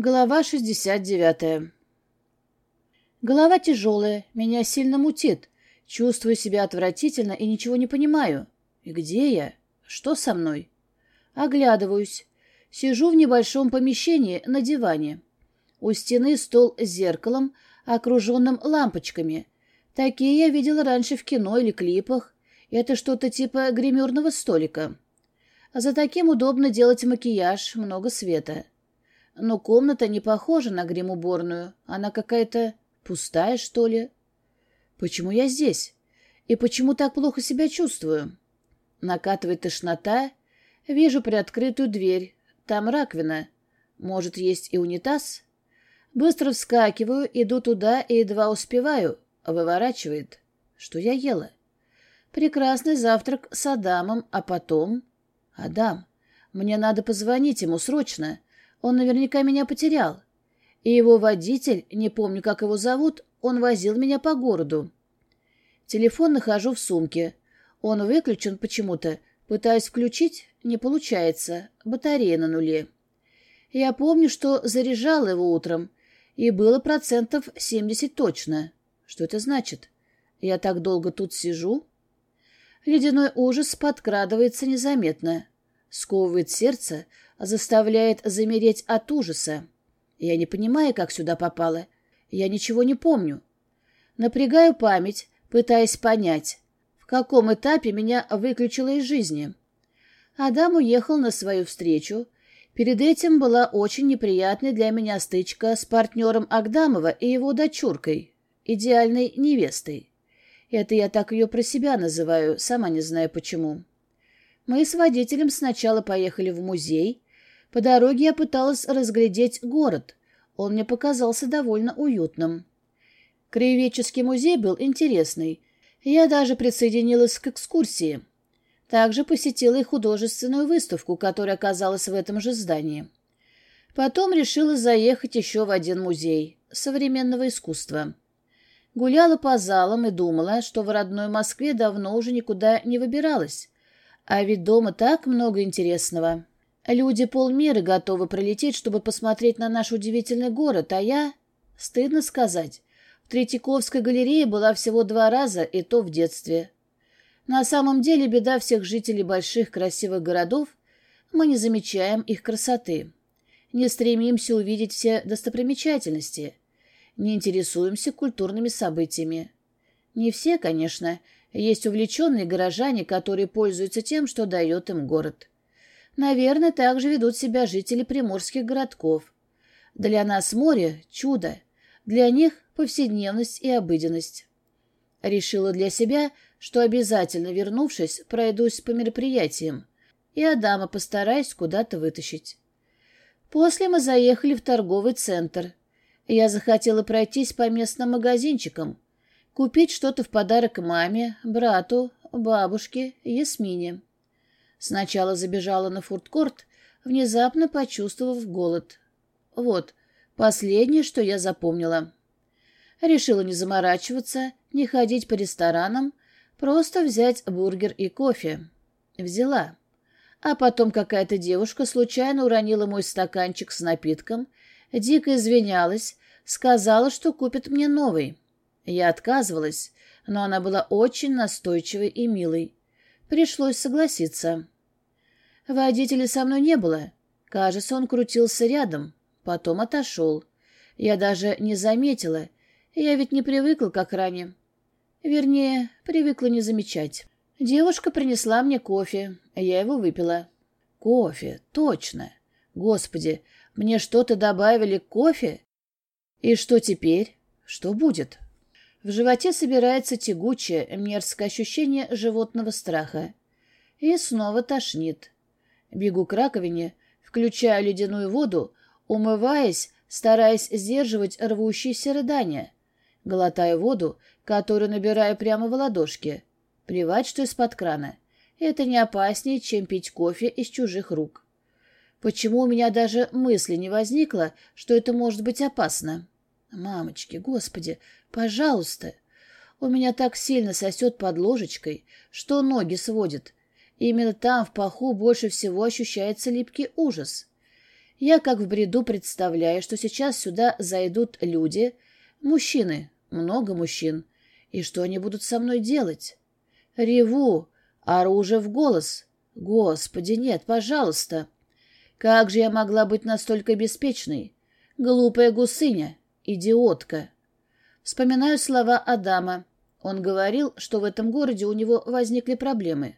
Глава 69. Голова тяжелая, меня сильно мутит. Чувствую себя отвратительно и ничего не понимаю. И где я? Что со мной? Оглядываюсь. Сижу в небольшом помещении на диване. У стены стол с зеркалом, окруженным лампочками. Такие я видела раньше в кино или клипах. Это что-то типа гримерного столика. За таким удобно делать макияж, много света. Но комната не похожа на грим-уборную. Она какая-то пустая, что ли. Почему я здесь? И почему так плохо себя чувствую? Накатывает тошнота. Вижу приоткрытую дверь. Там раковина. Может, есть и унитаз? Быстро вскакиваю, иду туда и едва успеваю. Выворачивает. Что я ела? Прекрасный завтрак с Адамом, а потом... Адам, мне надо позвонить ему срочно. Он наверняка меня потерял. И его водитель, не помню, как его зовут, он возил меня по городу. Телефон нахожу в сумке. Он выключен почему-то. Пытаюсь включить, не получается. Батарея на нуле. Я помню, что заряжала его утром, и было процентов 70 точно. Что это значит? Я так долго тут сижу? Ледяной ужас подкрадывается незаметно. Сковывает сердце, заставляет замереть от ужаса. Я не понимаю, как сюда попала. Я ничего не помню. Напрягаю память, пытаясь понять, в каком этапе меня выключило из жизни. Адам уехал на свою встречу. Перед этим была очень неприятная для меня стычка с партнером Агдамова и его дочуркой, идеальной невестой. Это я так ее про себя называю, сама не знаю почему. Мы с водителем сначала поехали в музей, по дороге я пыталась разглядеть город. Он мне показался довольно уютным. Краеведческий музей был интересный. Я даже присоединилась к экскурсии. Также посетила и художественную выставку, которая оказалась в этом же здании. Потом решила заехать еще в один музей современного искусства. Гуляла по залам и думала, что в родной Москве давно уже никуда не выбиралась. А ведь дома так много интересного. Люди полмира готовы пролететь, чтобы посмотреть на наш удивительный город, а я... Стыдно сказать. В Третьяковской галерее была всего два раза, и то в детстве. На самом деле беда всех жителей больших красивых городов — мы не замечаем их красоты. Не стремимся увидеть все достопримечательности. Не интересуемся культурными событиями. Не все, конечно. Есть увлеченные горожане, которые пользуются тем, что дает им город. Наверное, так же ведут себя жители приморских городков. Для нас море — чудо, для них — повседневность и обыденность. Решила для себя, что обязательно, вернувшись, пройдусь по мероприятиям, и Адама постараюсь куда-то вытащить. После мы заехали в торговый центр. Я захотела пройтись по местным магазинчикам, купить что-то в подарок маме, брату, бабушке, Ясмине. Сначала забежала на фудкорт, внезапно почувствовав голод. Вот, последнее, что я запомнила. Решила не заморачиваться, не ходить по ресторанам, просто взять бургер и кофе. Взяла. А потом какая-то девушка случайно уронила мой стаканчик с напитком, дико извинялась, сказала, что купит мне новый. Я отказывалась, но она была очень настойчивой и милой. Пришлось согласиться. Водителя со мной не было. Кажется, он крутился рядом. Потом отошел. Я даже не заметила. Я ведь не привыкла, как ранее. Вернее, привыкла не замечать. Девушка принесла мне кофе. Я его выпила. Кофе, точно. Господи, мне что-то добавили к кофе? И что теперь? Что будет? В животе собирается тягучее, мерзкое ощущение животного страха. И снова тошнит. Бегу к раковине, включаю ледяную воду, умываясь, стараясь сдерживать рвущиеся рыдания. Глотаю воду, которую набираю прямо в ладошки. Плевать, что из-под крана. Это не опаснее, чем пить кофе из чужих рук. Почему у меня даже мысли не возникло, что это может быть опасно? Мамочки, господи, пожалуйста. У меня так сильно сосет под ложечкой, что ноги сводит. Именно там, в паху, больше всего ощущается липкий ужас. Я как в бреду представляю, что сейчас сюда зайдут люди, мужчины, много мужчин, и что они будут со мной делать? Реву, оружие в голос. Господи, нет, пожалуйста. Как же я могла быть настолько беспечной? Глупая гусыня, идиотка. Вспоминаю слова Адама. Он говорил, что в этом городе у него возникли проблемы.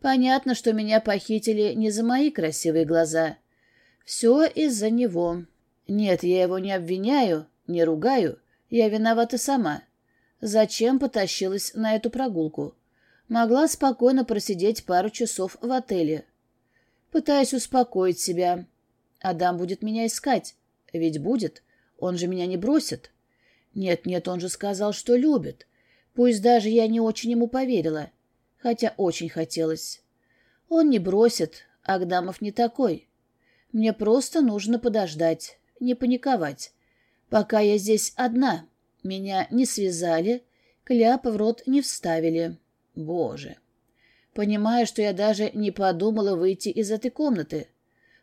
Понятно, что меня похитили не за мои красивые глаза. Все из-за него. Нет, я его не обвиняю, не ругаю. Я виновата сама. Зачем потащилась на эту прогулку? Могла спокойно просидеть пару часов в отеле. Пытаюсь успокоить себя. Адам будет меня искать. Ведь будет. Он же меня не бросит. Нет-нет, он же сказал, что любит. Пусть даже я не очень ему поверила хотя очень хотелось. Он не бросит, Агдамов не такой. Мне просто нужно подождать, не паниковать. Пока я здесь одна, меня не связали, кляп в рот не вставили. Боже! Понимая, что я даже не подумала выйти из этой комнаты,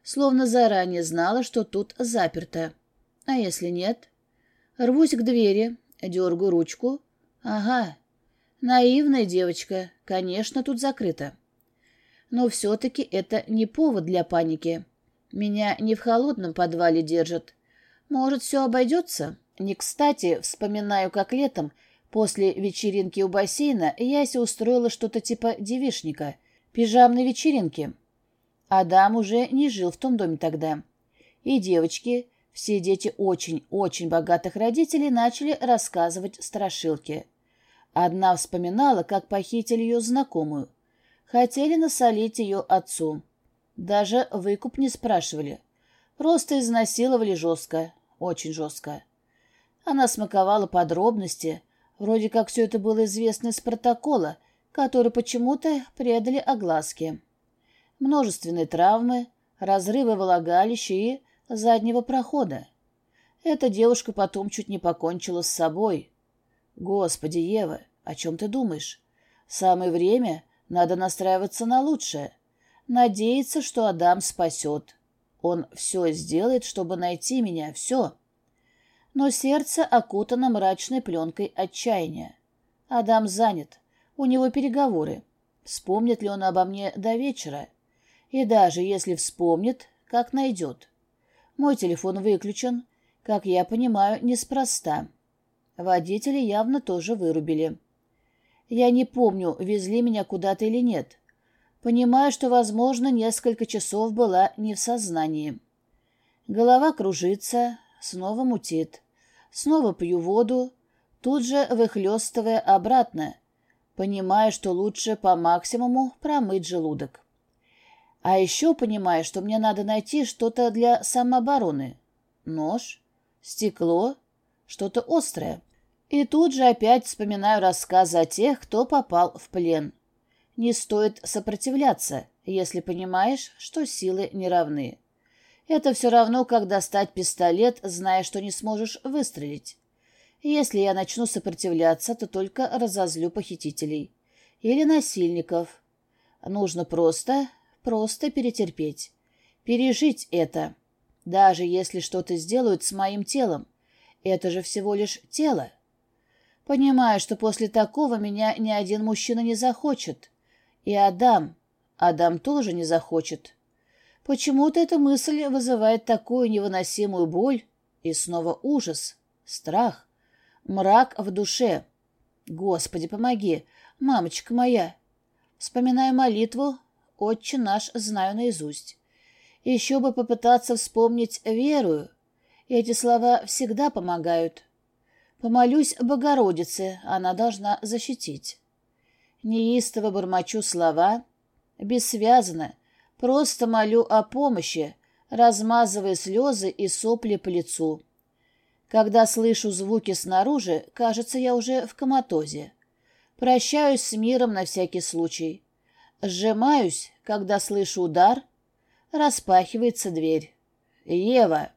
словно заранее знала, что тут заперто. А если нет? Рвусь к двери, дергаю ручку. Ага, Наивная девочка, конечно, тут закрыто. Но все-таки это не повод для паники. Меня не в холодном подвале держат. Может, все обойдется? Не кстати, вспоминаю, как летом, после вечеринки у бассейна, Яся устроила что-то типа девишника, пижамной вечеринки. Адам уже не жил в том доме тогда. И девочки, все дети очень-очень богатых родителей, начали рассказывать страшилки. Одна вспоминала, как похитили ее знакомую. Хотели насолить ее отцу. Даже выкуп не спрашивали. Просто изнасиловали жестко, очень жестко. Она смаковала подробности, вроде как все это было известно из протокола, который почему-то предали огласке. Множественные травмы, разрывы влагалища и заднего прохода. Эта девушка потом чуть не покончила с собой. Господи, Ева, о чем ты думаешь? Самое время, надо настраиваться на лучшее. Надеяться, что Адам спасет. Он все сделает, чтобы найти меня, все. Но сердце окутано мрачной пленкой отчаяния. Адам занят. У него переговоры. Вспомнит ли он обо мне до вечера? И даже если вспомнит, как найдет. Мой телефон выключен, как я понимаю, неспроста. Водители явно тоже вырубили. Я не помню, везли меня куда-то или нет. Понимаю, что, возможно, несколько часов была не в сознании. Голова кружится, снова мутит. Снова пью воду, тут же выхлестывая обратно, понимая, что лучше по максимуму промыть желудок. А еще понимаю, что мне надо найти что-то для самообороны. Нож, стекло, что-то острое. И тут же опять вспоминаю рассказы о тех, кто попал в плен. Не стоит сопротивляться, если понимаешь, что силы не равны. Это все равно, как достать пистолет, зная, что не сможешь выстрелить. Если я начну сопротивляться, то только разозлю похитителей. Или насильников. Нужно просто, просто перетерпеть. Пережить это. Даже если что-то сделают с моим телом. Это же всего лишь тело. Понимаю, что после такого меня ни один мужчина не захочет. И Адам. Адам тоже не захочет. Почему-то эта мысль вызывает такую невыносимую боль и снова ужас, страх, мрак в душе. Господи, помоги, мамочка моя. Вспоминаю молитву, «Отче наш» знаю наизусть. Еще бы попытаться вспомнить верую. Эти слова всегда помогают. Помолюсь Богородице, она должна защитить. Неистово бормочу слова, бессвязно, просто молю о помощи, размазывая слезы и сопли по лицу. Когда слышу звуки снаружи, кажется, я уже в коматозе. Прощаюсь с миром на всякий случай. Сжимаюсь, когда слышу удар, распахивается дверь. «Ева!»